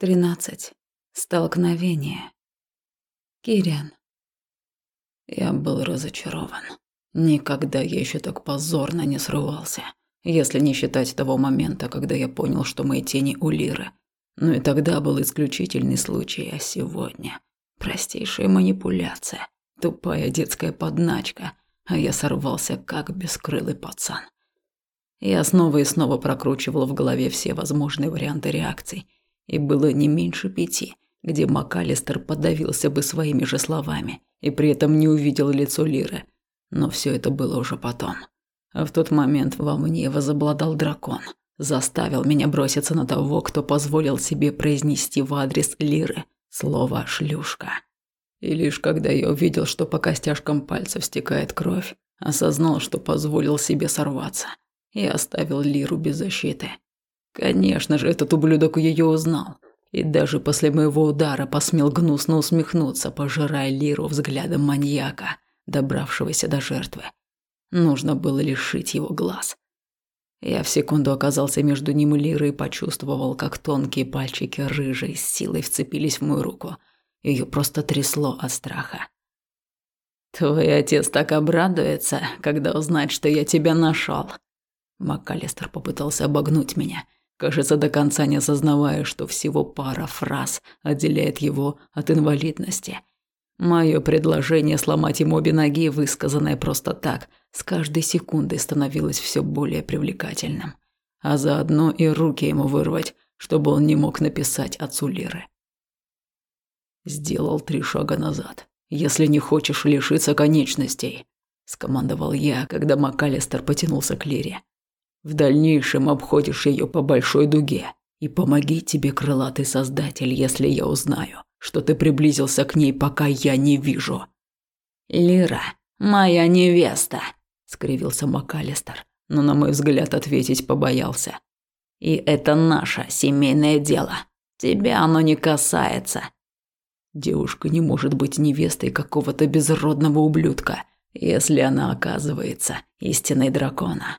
Тринадцать. Столкновение. Кириан. Я был разочарован. Никогда я еще так позорно не срывался, если не считать того момента, когда я понял, что мои тени у Лиры. Но и тогда был исключительный случай, а сегодня простейшая манипуляция, тупая детская подначка, а я сорвался как бескрылый пацан. Я снова и снова прокручивал в голове все возможные варианты реакций – и было не меньше пяти, где МакАлистер подавился бы своими же словами и при этом не увидел лицо Лиры. Но все это было уже потом. А в тот момент во мне возобладал дракон, заставил меня броситься на того, кто позволил себе произнести в адрес Лиры слово «шлюшка». И лишь когда я увидел, что по костяшкам пальцев стекает кровь, осознал, что позволил себе сорваться и оставил Лиру без защиты. Конечно же, этот ублюдок ее узнал. И даже после моего удара посмел гнусно усмехнуться, пожирая Лиру взглядом маньяка, добравшегося до жертвы. Нужно было лишить его глаз. Я в секунду оказался между ним и Лирой и почувствовал, как тонкие пальчики рыжей с силой вцепились в мою руку. Ее просто трясло от страха. «Твой отец так обрадуется, когда узнает, что я тебя нашел. МакАлистер попытался обогнуть меня – кажется, до конца не осознавая, что всего пара фраз отделяет его от инвалидности. Мое предложение сломать ему обе ноги, высказанное просто так, с каждой секундой становилось все более привлекательным. А заодно и руки ему вырвать, чтобы он не мог написать отцу Лиры. Сделал три шага назад. «Если не хочешь лишиться конечностей», – скомандовал я, когда МакАлистер потянулся к Лире. В дальнейшем обходишь ее по большой дуге. И помоги тебе, крылатый создатель, если я узнаю, что ты приблизился к ней, пока я не вижу. Лира, моя невеста, скривился МакАлистер, но на мой взгляд ответить побоялся. И это наше семейное дело. Тебя оно не касается. Девушка не может быть невестой какого-то безродного ублюдка, если она оказывается истиной дракона.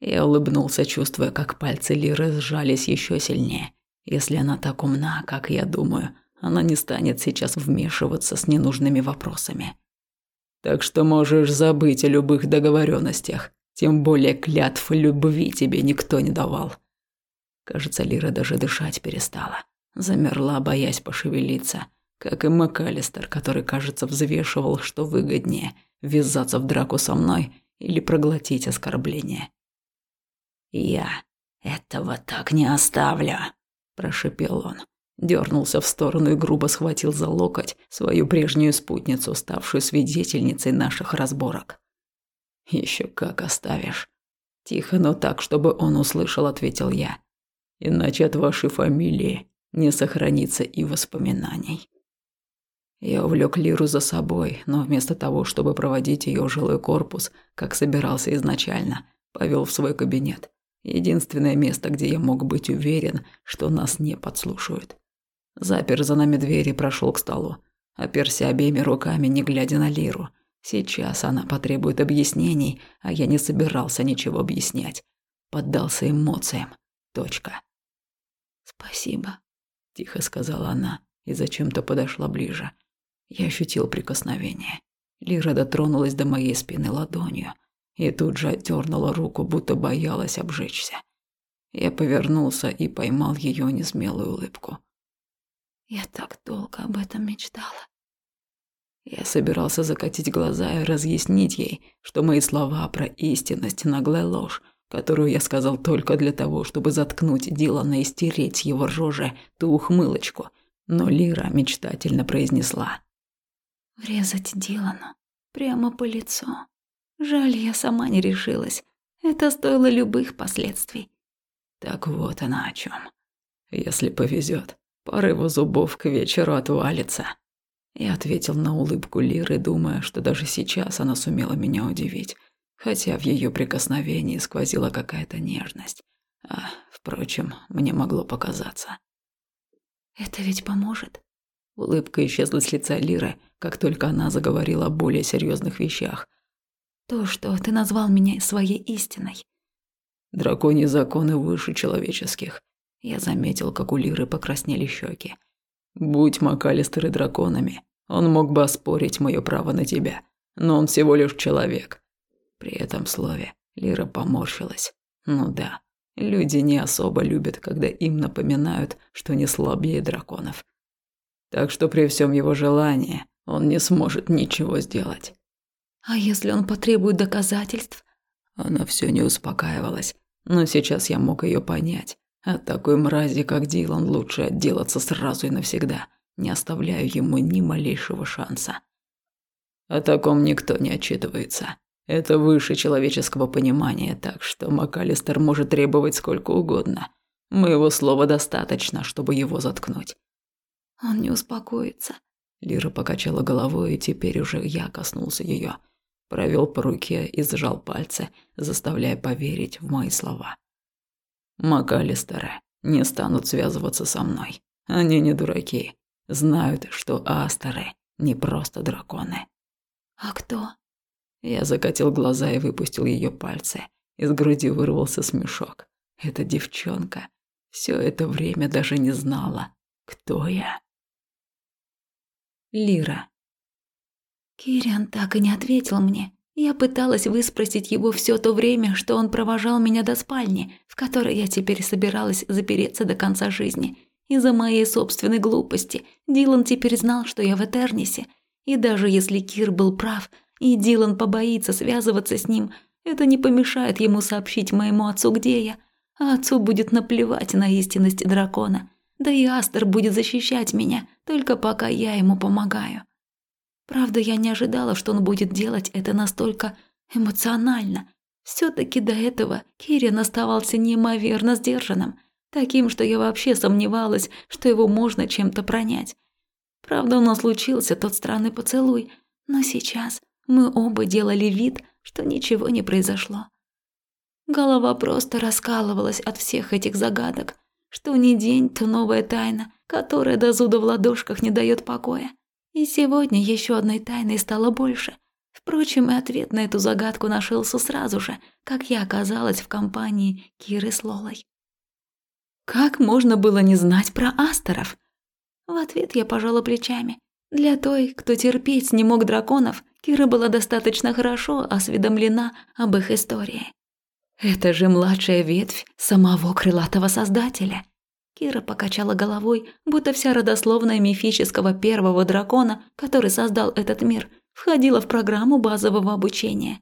Я улыбнулся, чувствуя, как пальцы Лиры сжались еще сильнее. Если она так умна, как я думаю, она не станет сейчас вмешиваться с ненужными вопросами. Так что можешь забыть о любых договоренностях, тем более клятв любви тебе никто не давал. Кажется, Лира даже дышать перестала. Замерла, боясь пошевелиться, как и МакАлистер, который, кажется, взвешивал, что выгоднее – ввязаться в драку со мной или проглотить оскорбление. «Я этого так не оставлю», – прошипел он. Дернулся в сторону и грубо схватил за локоть свою прежнюю спутницу, ставшую свидетельницей наших разборок. Еще как оставишь. Тихо, но так, чтобы он услышал, ответил я. Иначе от вашей фамилии не сохранится и воспоминаний. Я увлек Лиру за собой, но вместо того, чтобы проводить ее в жилой корпус, как собирался изначально, повел в свой кабинет. Единственное место, где я мог быть уверен, что нас не подслушивают. Запер за нами дверь и прошел к столу. Оперся обеими руками, не глядя на Лиру. Сейчас она потребует объяснений, а я не собирался ничего объяснять. Поддался эмоциям. Точка. «Спасибо», – тихо сказала она и зачем-то подошла ближе. Я ощутил прикосновение. Лира дотронулась до моей спины ладонью – и тут же отдернула руку, будто боялась обжечься. Я повернулся и поймал ее несмелую улыбку. Я так долго об этом мечтала. Я собирался закатить глаза и разъяснить ей, что мои слова про истинность – наглая ложь, которую я сказал только для того, чтобы заткнуть Дилана и стереть его рожи ту ухмылочку. Но Лира мечтательно произнесла. «Врезать Дилану прямо по лицу». Жаль, я сама не решилась. Это стоило любых последствий. Так вот она о чем. Если повезет, его зубов к вечеру отвалится. Я ответил на улыбку Лиры, думая, что даже сейчас она сумела меня удивить, хотя в ее прикосновении сквозила какая-то нежность. А, впрочем, мне могло показаться. «Это ведь поможет?» Улыбка исчезла с лица Лиры, как только она заговорила о более серьезных вещах – то, что ты назвал меня своей истиной. Драконьи законы выше человеческих. Я заметил, как у Лиры покраснели щеки. «Будь Макалистер и драконами, он мог бы оспорить мое право на тебя, но он всего лишь человек». При этом слове Лира поморщилась. «Ну да, люди не особо любят, когда им напоминают, что не слабее драконов. Так что при всем его желании он не сможет ничего сделать». «А если он потребует доказательств?» Она все не успокаивалась, но сейчас я мог ее понять. От такой мрази, как Дилан, лучше отделаться сразу и навсегда, не оставляя ему ни малейшего шанса. О таком никто не отчитывается. Это выше человеческого понимания, так что МакАлистер может требовать сколько угодно. Моего слова достаточно, чтобы его заткнуть. Он не успокоится. Лира покачала головой, и теперь уже я коснулся ее. Провел по руке и сжал пальцы, заставляя поверить в мои слова. МакАлистеры не станут связываться со мной. Они не дураки. Знают, что Астеры не просто драконы. А кто? Я закатил глаза и выпустил ее пальцы. Из груди вырвался смешок. Эта девчонка все это время даже не знала, кто я. Лира. Кириан так и не ответил мне. Я пыталась выспросить его все то время, что он провожал меня до спальни, в которой я теперь собиралась запереться до конца жизни. Из-за моей собственной глупости Дилан теперь знал, что я в Этернисе. И даже если Кир был прав, и Дилан побоится связываться с ним, это не помешает ему сообщить моему отцу, где я. А отцу будет наплевать на истинность дракона. Да и Астер будет защищать меня, только пока я ему помогаю. Правда, я не ожидала, что он будет делать это настолько эмоционально. все таки до этого Кирин оставался неимоверно сдержанным, таким, что я вообще сомневалась, что его можно чем-то пронять. Правда, у нас случился тот странный поцелуй, но сейчас мы оба делали вид, что ничего не произошло. Голова просто раскалывалась от всех этих загадок. Что ни день, то новая тайна, которая до зуда в ладошках не дает покоя. И сегодня еще одной тайной стало больше. Впрочем, и ответ на эту загадку нашелся сразу же, как я оказалась в компании Киры с Лолой. Как можно было не знать про астеров? В ответ я пожала плечами. Для той, кто терпеть не мог драконов, Кира была достаточно хорошо осведомлена об их истории. Это же младшая ветвь самого крылатого создателя. Кира покачала головой, будто вся родословная мифического первого дракона, который создал этот мир, входила в программу базового обучения.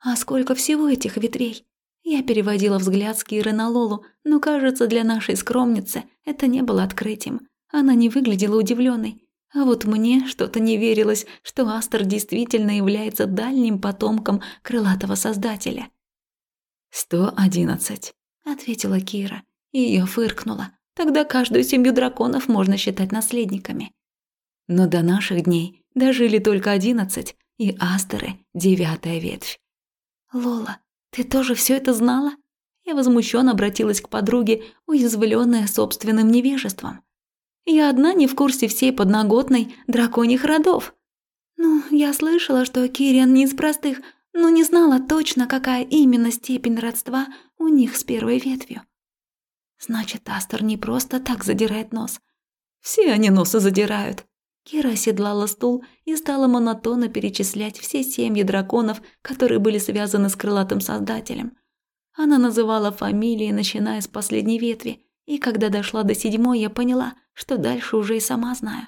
А сколько всего этих ветвей? Я переводила взгляд с Киры на Лолу, но, кажется, для нашей скромницы это не было открытием. Она не выглядела удивленной. А вот мне что-то не верилось, что Астер действительно является дальним потомком крылатого создателя. «Сто одиннадцать», — ответила Кира, и я фыркнула. Тогда каждую семью драконов можно считать наследниками. Но до наших дней дожили только одиннадцать, и Астеры – девятая ветвь. «Лола, ты тоже все это знала?» Я возмущенно обратилась к подруге, уязвленная собственным невежеством. «Я одна не в курсе всей подноготной драконьих родов». «Ну, я слышала, что Кириан не из простых, но не знала точно, какая именно степень родства у них с первой ветвью». Значит, Астер не просто так задирает нос. Все они носы задирают. Кира оседлала стул и стала монотонно перечислять все семьи драконов, которые были связаны с крылатым создателем. Она называла фамилии, начиная с последней ветви, и когда дошла до седьмой, я поняла, что дальше уже и сама знаю.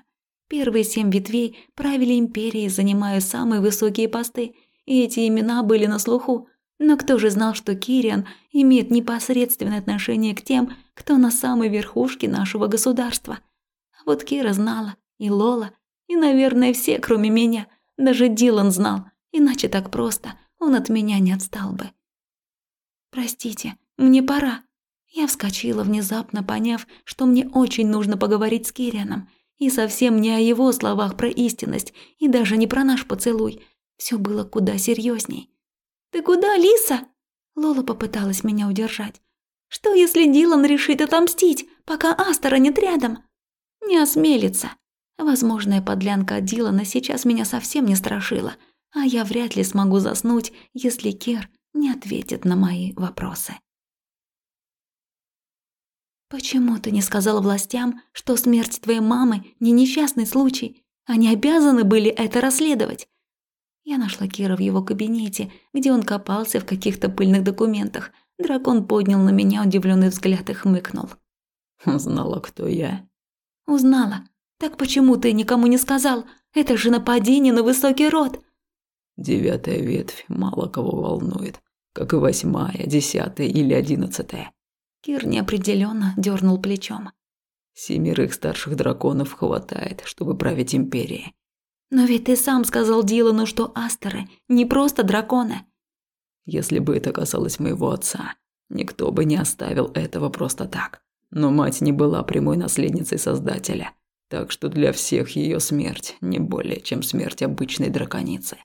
Первые семь ветвей правили империей, занимая самые высокие посты, и эти имена были на слуху, но кто же знал, что Кириан имеет непосредственное отношение к тем, кто на самой верхушке нашего государства? А вот Кира знала, и Лола, и, наверное, все, кроме меня. Даже Дилан знал, иначе так просто он от меня не отстал бы. «Простите, мне пора». Я вскочила, внезапно поняв, что мне очень нужно поговорить с Кирианом. И совсем не о его словах про истинность, и даже не про наш поцелуй. Все было куда серьезней. «Ты куда, Лиса?» Лола попыталась меня удержать. «Что, если Дилан решит отомстить, пока Астера нет рядом?» «Не осмелится». Возможная подлянка от Дилана сейчас меня совсем не страшила, а я вряд ли смогу заснуть, если Кер не ответит на мои вопросы. Почему ты не сказал властям, что смерть твоей мамы не несчастный случай? Они обязаны были это расследовать. Я нашла Кира в его кабинете, где он копался в каких-то пыльных документах. Дракон поднял на меня удивленный взгляд и хмыкнул. Узнала, кто я. Узнала. Так почему ты никому не сказал? Это же нападение на высокий род. Девятая ветвь мало кого волнует, как и восьмая, десятая или одиннадцатая. Кир неопределенно дернул плечом. Семерых старших драконов хватает, чтобы править империей. Но ведь ты сам сказал Дилану, что астеры не просто драконы. Если бы это касалось моего отца, никто бы не оставил этого просто так. Но мать не была прямой наследницей Создателя, так что для всех ее смерть не более, чем смерть обычной драконицы.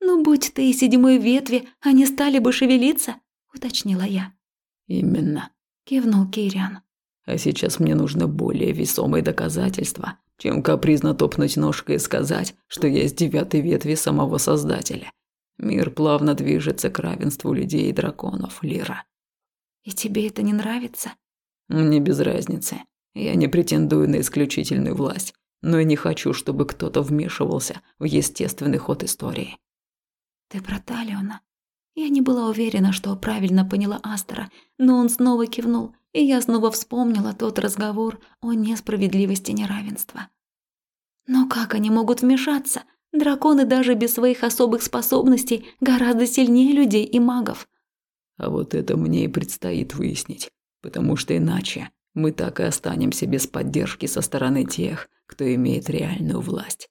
«Ну, будь ты седьмой ветви, они стали бы шевелиться», – уточнила я. «Именно», – кивнул Кириан. «А сейчас мне нужно более весомые доказательства, чем капризно топнуть ножкой и сказать, что я из девятой ветви самого Создателя. Мир плавно движется к равенству людей и драконов, Лира». «И тебе это не нравится?» Мне без разницы. Я не претендую на исключительную власть, но и не хочу, чтобы кто-то вмешивался в естественный ход истории. Ты про Талиона? Я не была уверена, что правильно поняла Астера, но он снова кивнул, и я снова вспомнила тот разговор о несправедливости неравенства. Но как они могут вмешаться? Драконы даже без своих особых способностей гораздо сильнее людей и магов. А вот это мне и предстоит выяснить потому что иначе мы так и останемся без поддержки со стороны тех, кто имеет реальную власть.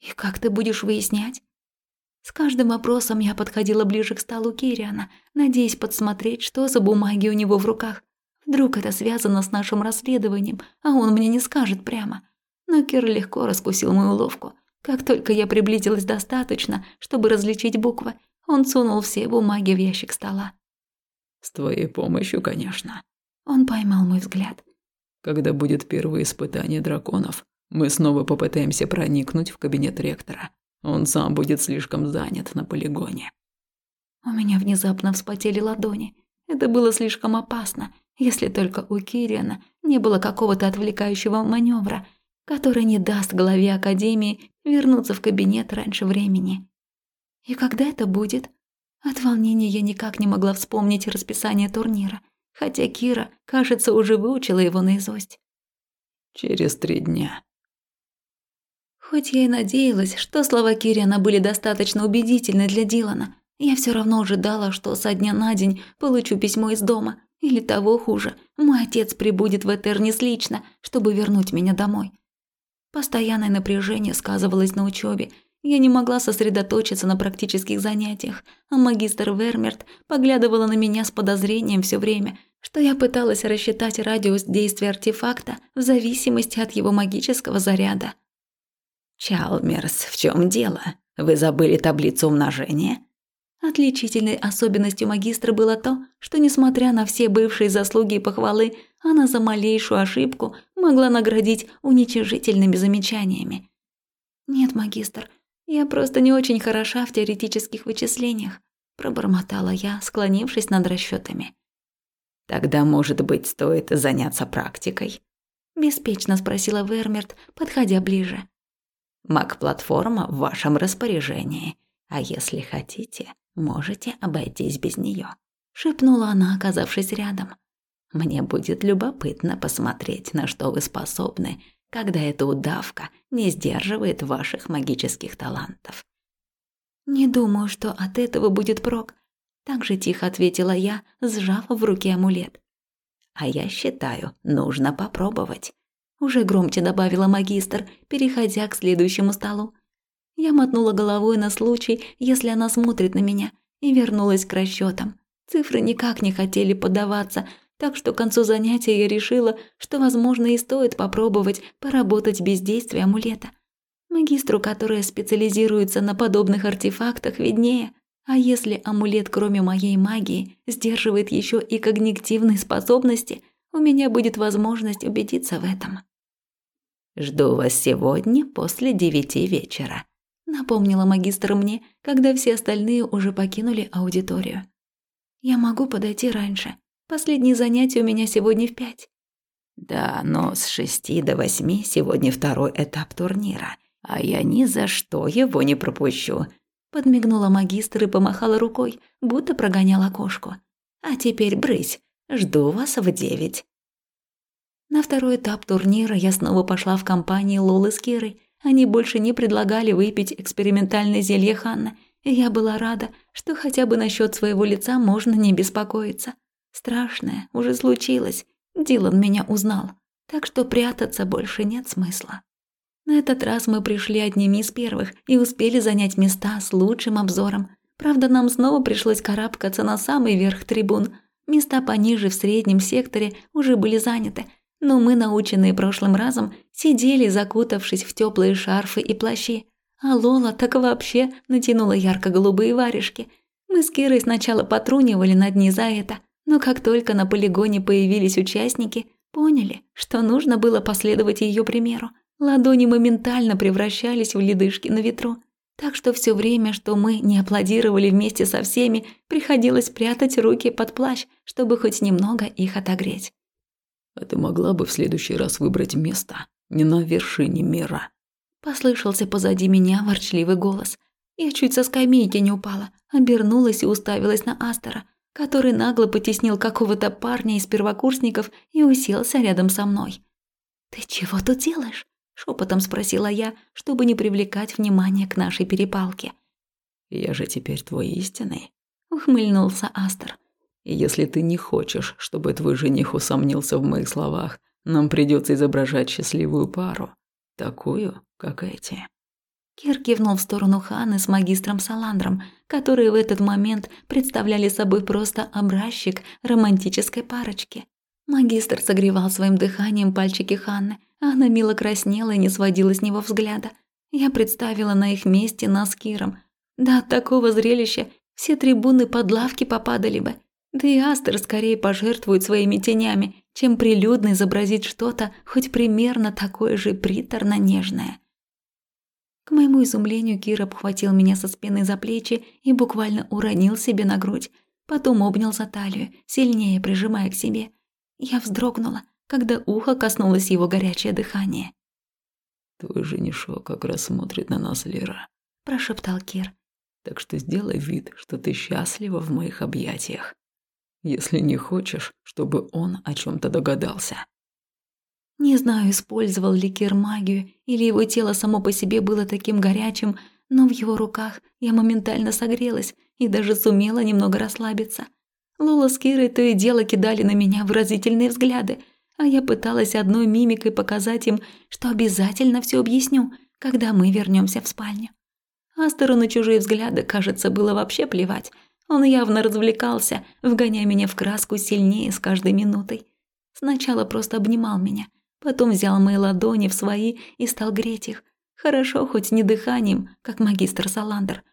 И как ты будешь выяснять? С каждым вопросом я подходила ближе к столу Кириана, надеясь подсмотреть, что за бумаги у него в руках. Вдруг это связано с нашим расследованием, а он мне не скажет прямо. Но Кир легко раскусил мою уловку. Как только я приблизилась достаточно, чтобы различить буквы, он сунул все бумаги в ящик стола. С твоей помощью, конечно. Он поймал мой взгляд. Когда будет первое испытание драконов, мы снова попытаемся проникнуть в кабинет ректора. Он сам будет слишком занят на полигоне. У меня внезапно вспотели ладони. Это было слишком опасно, если только у Кириана не было какого-то отвлекающего маневра, который не даст главе Академии вернуться в кабинет раньше времени. И когда это будет? От волнения я никак не могла вспомнить расписание турнира, хотя Кира, кажется, уже выучила его наизусть. «Через три дня». Хоть я и надеялась, что слова Кириана были достаточно убедительны для Дилана, я все равно ожидала, что со дня на день получу письмо из дома, или того хуже, мой отец прибудет в Этернис лично, чтобы вернуть меня домой. Постоянное напряжение сказывалось на учебе, я не могла сосредоточиться на практических занятиях, а магистр Вермерт поглядывала на меня с подозрением все время, что я пыталась рассчитать радиус действия артефакта в зависимости от его магического заряда. «Чалмерс, в чем дело? Вы забыли таблицу умножения?» Отличительной особенностью магистра было то, что, несмотря на все бывшие заслуги и похвалы, она за малейшую ошибку могла наградить уничижительными замечаниями. «Нет, магистр, я просто не очень хороша в теоретических вычислениях, пробормотала я, склонившись над расчетами. Тогда, может быть, стоит заняться практикой? беспечно спросила Вермерт, подходя ближе. Маг-платформа в вашем распоряжении, а если хотите, можете обойтись без нее, шепнула она, оказавшись рядом. Мне будет любопытно посмотреть, на что вы способны, когда эта удавка не сдерживает ваших магических талантов. «Не думаю, что от этого будет прок», – так же тихо ответила я, сжав в руке амулет. «А я считаю, нужно попробовать», – уже громче добавила магистр, переходя к следующему столу. Я мотнула головой на случай, если она смотрит на меня, и вернулась к расчетам. Цифры никак не хотели поддаваться, так что к концу занятия я решила, что, возможно, и стоит попробовать поработать без действия амулета. Магистру, которая специализируется на подобных артефактах, виднее. А если амулет, кроме моей магии, сдерживает еще и когнитивные способности, у меня будет возможность убедиться в этом. «Жду вас сегодня после девяти вечера», — напомнила магистр мне, когда все остальные уже покинули аудиторию. «Я могу подойти раньше», Последнее занятие у меня сегодня в пять». «Да, но с шести до восьми сегодня второй этап турнира, а я ни за что его не пропущу», Подмигнула магистр и помахала рукой, будто прогоняла кошку. «А теперь брысь, жду вас в девять». На второй этап турнира я снова пошла в компанию Лолы с Кирой. Они больше не предлагали выпить экспериментальное зелье Ханна, и я была рада, что хотя бы насчет своего лица можно не беспокоиться. Страшное уже случилось, Дилан меня узнал, так что прятаться больше нет смысла. На этот раз мы пришли одними из первых и успели занять места с лучшим обзором. Правда, нам снова пришлось карабкаться на самый верх трибун. Места пониже в среднем секторе уже были заняты, но мы, наученные прошлым разом, сидели, закутавшись в теплые шарфы и плащи. А Лола так вообще натянула ярко-голубые варежки. Мы с Кирой сначала потрунивали над ней за это, но как только на полигоне появились участники, поняли, что нужно было последовать ее примеру. Ладони моментально превращались в ледышки на ветру, так что все время, что мы не аплодировали вместе со всеми, приходилось прятать руки под плащ, чтобы хоть немного их отогреть. «А ты могла бы в следующий раз выбрать место не на вершине мира?» Послышался позади меня ворчливый голос. Я чуть со скамейки не упала, обернулась и уставилась на Астера, который нагло потеснил какого-то парня из первокурсников и уселся рядом со мной. «Ты чего тут делаешь?» Шепотом спросила я, чтобы не привлекать внимание к нашей перепалке. «Я же теперь твой истинный», — ухмыльнулся Астер. «Если ты не хочешь, чтобы твой жених усомнился в моих словах, нам придется изображать счастливую пару, такую, как эти». Кир кивнул в сторону Ханы с магистром Саландром, которые в этот момент представляли собой просто образчик романтической парочки. Магистр согревал своим дыханием пальчики Ханны, а она мило краснела и не сводила с него взгляда. Я представила на их месте нас с Киром. Да от такого зрелища все трибуны под лавки попадали бы. Да и Астер скорее пожертвует своими тенями, чем прилюдно изобразить что-то хоть примерно такое же приторно-нежное. К моему изумлению Кир обхватил меня со спины за плечи и буквально уронил себе на грудь, потом обнял за талию, сильнее прижимая к себе – я вздрогнула, когда ухо коснулось его горячее дыхание. «Твой женишок как раз смотрит на нас, Лера», – прошептал Кир. «Так что сделай вид, что ты счастлива в моих объятиях. Если не хочешь, чтобы он о чем то догадался». Не знаю, использовал ли Кир магию, или его тело само по себе было таким горячим, но в его руках я моментально согрелась и даже сумела немного расслабиться – Лола с Кирой то и дело кидали на меня выразительные взгляды, а я пыталась одной мимикой показать им, что обязательно все объясню, когда мы вернемся в спальню. Астеру на чужие взгляды, кажется, было вообще плевать. Он явно развлекался, вгоняя меня в краску сильнее с каждой минутой. Сначала просто обнимал меня, потом взял мои ладони в свои и стал греть их. Хорошо, хоть не дыханием, как магистр Саландр,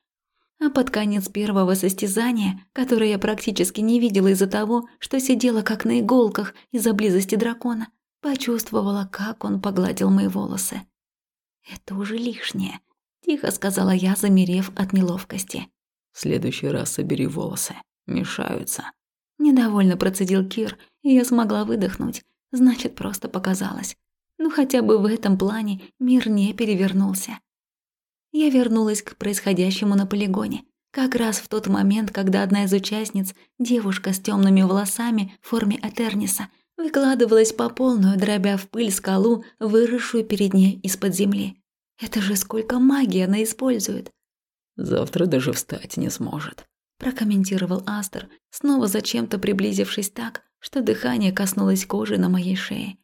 а под конец первого состязания, которое я практически не видела из-за того, что сидела как на иголках из-за близости дракона, почувствовала, как он погладил мои волосы. «Это уже лишнее», – тихо сказала я, замерев от неловкости. «В следующий раз собери волосы. Мешаются». Недовольно процедил Кир, и я смогла выдохнуть. Значит, просто показалось. Ну хотя бы в этом плане мир не перевернулся я вернулась к происходящему на полигоне. Как раз в тот момент, когда одна из участниц, девушка с темными волосами в форме Атерниса, выкладывалась по полную, дробя в пыль скалу, выросшую перед ней из-под земли. Это же сколько магии она использует. «Завтра даже встать не сможет», – прокомментировал Астер, снова зачем-то приблизившись так, что дыхание коснулось кожи на моей шее.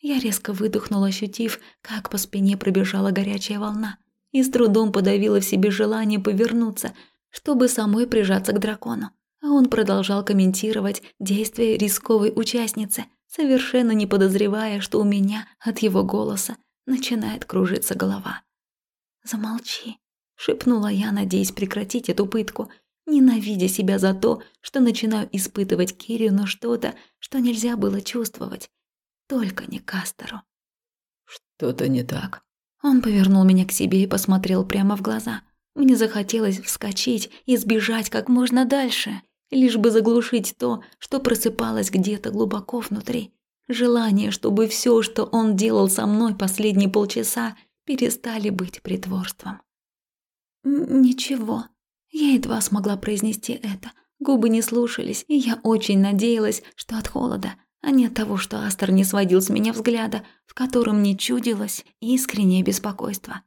Я резко выдохнула, ощутив, как по спине пробежала горячая волна и с трудом подавила в себе желание повернуться, чтобы самой прижаться к дракону. А он продолжал комментировать действия рисковой участницы, совершенно не подозревая, что у меня от его голоса начинает кружиться голова. «Замолчи», – шепнула я, надеясь прекратить эту пытку, ненавидя себя за то, что начинаю испытывать Кирию, но что-то, что нельзя было чувствовать. Только не Кастеру. «Что-то не так», он повернул меня к себе и посмотрел прямо в глаза. Мне захотелось вскочить и сбежать как можно дальше. лишь бы заглушить то, что просыпалось где-то глубоко внутри. Желание, чтобы все, что он делал со мной последние полчаса, перестали быть притворством. «Ничего». Я едва смогла произнести это. Губы не слушались, и я очень надеялась, что от холода, а не от того, что Астер не сводил с меня взгляда, в котором не чудилось искреннее беспокойство.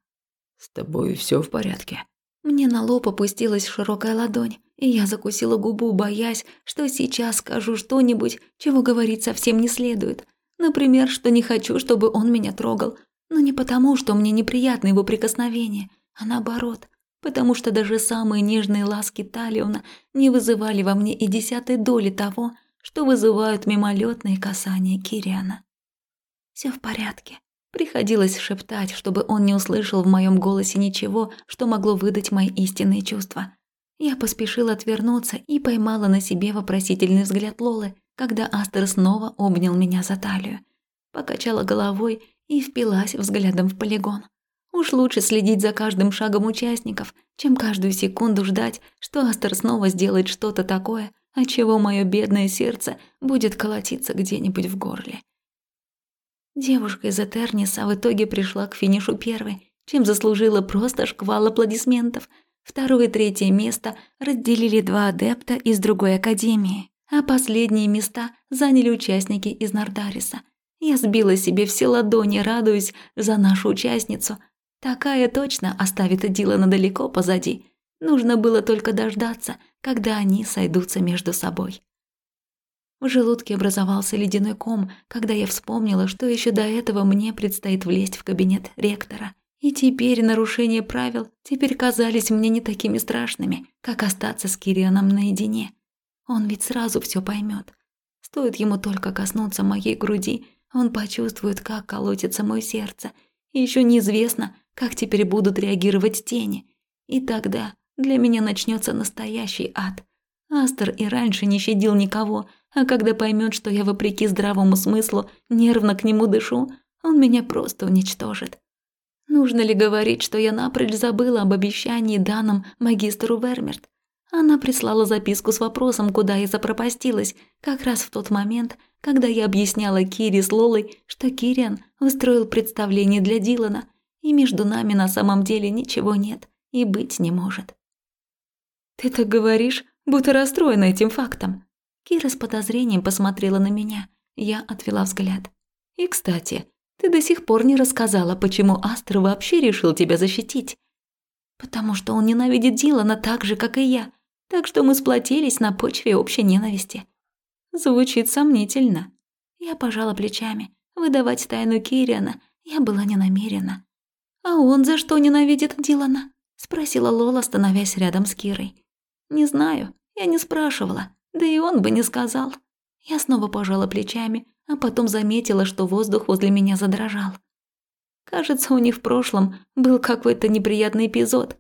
«С тобой все в порядке?» Мне на лоб опустилась широкая ладонь, и я закусила губу, боясь, что сейчас скажу что-нибудь, чего говорить совсем не следует. Например, что не хочу, чтобы он меня трогал. Но не потому, что мне неприятны его прикосновения, а наоборот, потому что даже самые нежные ласки Талиона не вызывали во мне и десятой доли того, что вызывают мимолетные касания Кириана. Все в порядке. Приходилось шептать, чтобы он не услышал в моем голосе ничего, что могло выдать мои истинные чувства. Я поспешила отвернуться и поймала на себе вопросительный взгляд Лолы, когда Астер снова обнял меня за талию. Покачала головой и впилась взглядом в полигон. Уж лучше следить за каждым шагом участников, чем каждую секунду ждать, что Астер снова сделает что-то такое, от чего мое бедное сердце будет колотиться где-нибудь в горле. Девушка из Этерниса в итоге пришла к финишу первой, чем заслужила просто шквал аплодисментов. Второе и третье место разделили два адепта из другой академии, а последние места заняли участники из Нардариса. Я сбила себе все ладони, радуясь за нашу участницу. Такая точно оставит Дилана далеко позади. Нужно было только дождаться, когда они сойдутся между собой. В желудке образовался ледяной ком, когда я вспомнила, что еще до этого мне предстоит влезть в кабинет ректора. И теперь нарушения правил теперь казались мне не такими страшными, как остаться с Кирианом наедине. Он ведь сразу все поймет. Стоит ему только коснуться моей груди, он почувствует, как колотится мое сердце. И еще неизвестно, как теперь будут реагировать тени. И тогда для меня начнется настоящий ад. Астер и раньше не щадил никого, а когда поймет, что я, вопреки здравому смыслу, нервно к нему дышу, он меня просто уничтожит. Нужно ли говорить, что я напрочь забыла об обещании данным магистру Вермерт? Она прислала записку с вопросом, куда я запропастилась, как раз в тот момент, когда я объясняла Кире с Лолой, что Кириан устроил представление для Дилана, и между нами на самом деле ничего нет и быть не может. «Ты так говоришь, будто расстроена этим фактом», Кира с подозрением посмотрела на меня. Я отвела взгляд. «И, кстати, ты до сих пор не рассказала, почему Астр вообще решил тебя защитить. Потому что он ненавидит Дилана так же, как и я. Так что мы сплотились на почве общей ненависти. Звучит сомнительно. Я пожала плечами. Выдавать тайну Кириана я была не намерена. «А он за что ненавидит Дилана?» – спросила Лола, становясь рядом с Кирой. «Не знаю, я не спрашивала. Да и он бы не сказал. Я снова пожала плечами, а потом заметила, что воздух возле меня задрожал. Кажется, у них в прошлом был какой-то неприятный эпизод.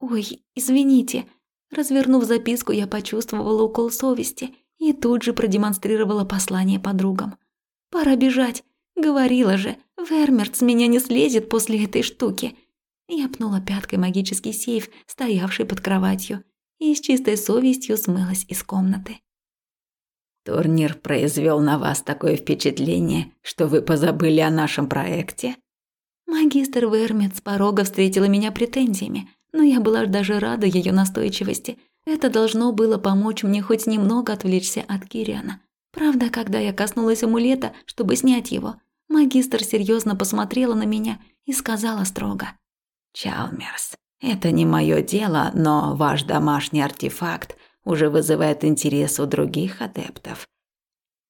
Ой, извините. Развернув записку, я почувствовала укол совести и тут же продемонстрировала послание подругам. Пора бежать. Говорила же, Вермерт с меня не слезет после этой штуки. Я пнула пяткой магический сейф, стоявший под кроватью, и с чистой совестью смылась из комнаты. Турнир произвел на вас такое впечатление, что вы позабыли о нашем проекте? Магистр Вермет с порога встретила меня претензиями, но я была даже рада ее настойчивости. Это должно было помочь мне хоть немного отвлечься от Кириана. Правда, когда я коснулась амулета, чтобы снять его, магистр серьезно посмотрела на меня и сказала строго. «Чалмерс, это не мое дело, но ваш домашний артефакт уже вызывает интерес у других адептов.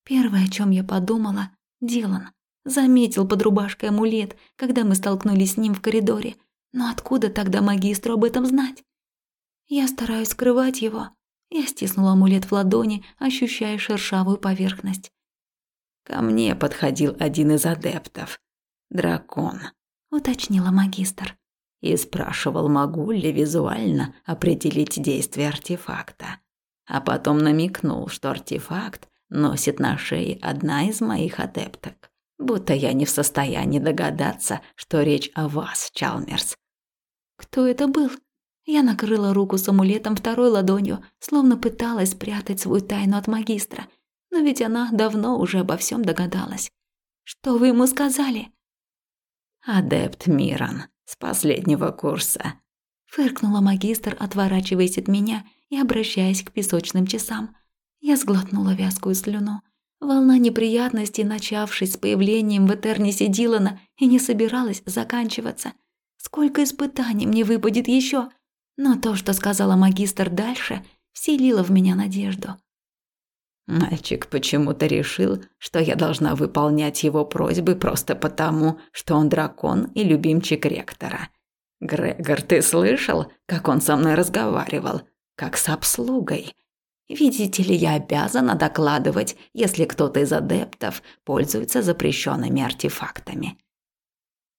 Первое, о чем я подумала, Дилан. Заметил под рубашкой амулет, когда мы столкнулись с ним в коридоре. Но откуда тогда магистру об этом знать? Я стараюсь скрывать его. Я стиснула амулет в ладони, ощущая шершавую поверхность. Ко мне подходил один из адептов. Дракон, уточнила магистр и спрашивал, могу ли визуально определить действие артефакта. А потом намекнул, что артефакт носит на шее одна из моих адепток, будто я не в состоянии догадаться, что речь о вас, Чалмерс. Кто это был? Я накрыла руку с амулетом второй ладонью, словно пыталась спрятать свою тайну от магистра. Но ведь она давно уже обо всем догадалась. «Что вы ему сказали?» «Адепт Миран, с последнего курса», — фыркнула магистр, отворачиваясь от меня и обращаясь к песочным часам. Я сглотнула вязкую слюну. Волна неприятностей, начавшись с появлением в Этернисе Дилана, и не собиралась заканчиваться. Сколько испытаний мне выпадет еще? Но то, что сказала магистр дальше, вселило в меня надежду. Мальчик почему-то решил, что я должна выполнять его просьбы просто потому, что он дракон и любимчик ректора. Грегор, ты слышал, как он со мной разговаривал? Как с обслугой. Видите ли, я обязана докладывать, если кто-то из адептов пользуется запрещенными артефактами.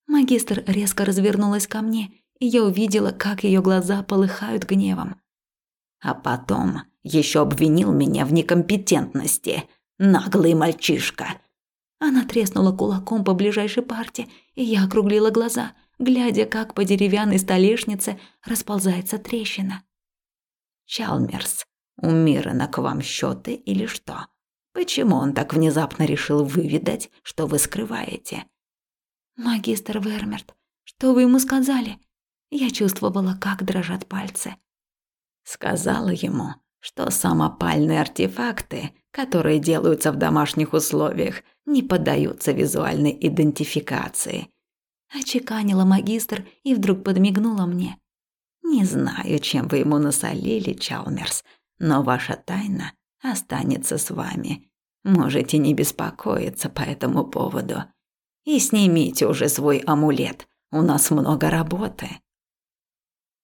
Магистр резко развернулась ко мне, и я увидела, как ее глаза полыхают гневом. А потом еще обвинил меня в некомпетентности. Наглый мальчишка. Она треснула кулаком по ближайшей парте, и я округлила глаза, глядя, как по деревянной столешнице расползается трещина. «Чалмерс, у Мирона к вам счеты или что? Почему он так внезапно решил выведать, что вы скрываете?» «Магистр Вермерт, что вы ему сказали?» Я чувствовала, как дрожат пальцы. Сказала ему, что самопальные артефакты, которые делаются в домашних условиях, не поддаются визуальной идентификации. Очеканила магистр и вдруг подмигнула мне. Не знаю, чем вы ему насолили, Чалмерс, но ваша тайна останется с вами. Можете не беспокоиться по этому поводу. И снимите уже свой амулет. У нас много работы.